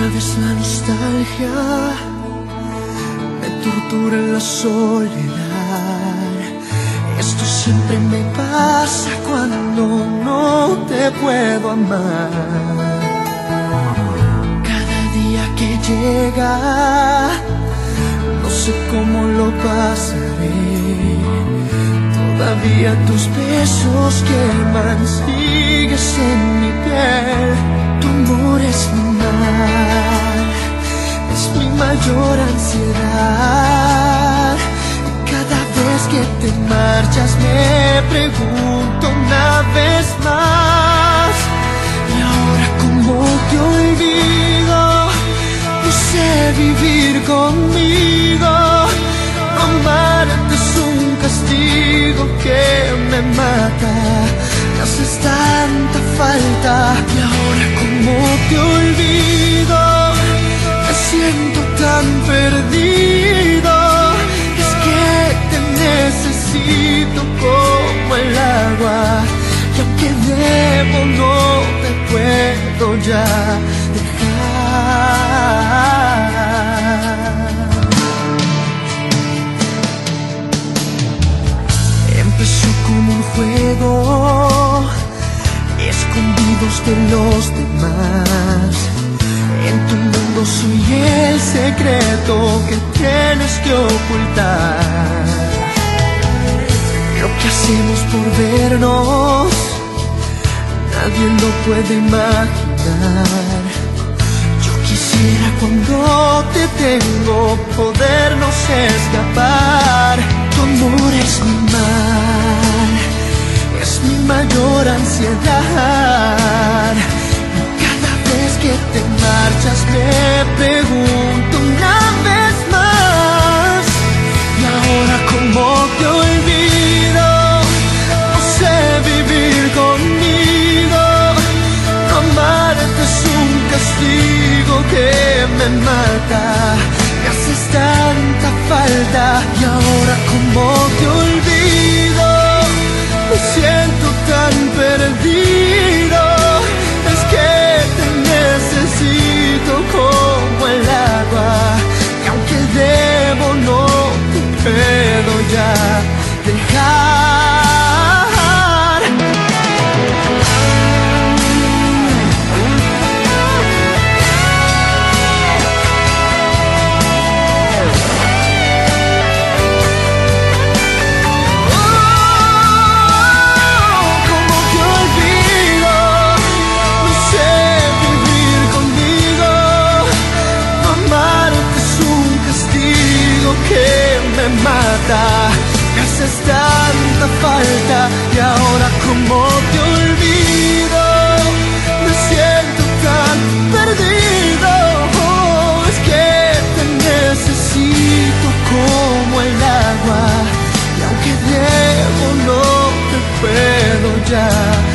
nostalgia me tortura la soledad. Esto siempre me pasa cuando no te puedo amar. Cada día que llega, no sé cómo lo pasaré. Todavía tus besos queman, sigues en mi piel. Tu amor es mi mayor ansiedad. Cada vez que te marchas me pregunto una vez más. Y ahora cómo te olvido, no sé vivir conmigo. Amarte es un castigo que me mata. Me haces tanta falta y ahora como te olvido, no te puedo ya dejar. Empezó como un juego, escondidos de los demás. En tu mundo soy el secreto que tienes que ocultar. Lo que hacemos por vernos, nadie lo puede imaginar. Yo quisiera cuando te tengo podernos escapar. Tu amor es mi mal, es mi mayor ansiedad. Me mata. Me haces tanta falta y ahora como te Me haces tanta falta y ahora como te olvido, me siento tan perdido. Oh, es que te necesito como el agua y aunque debo no te puedo ya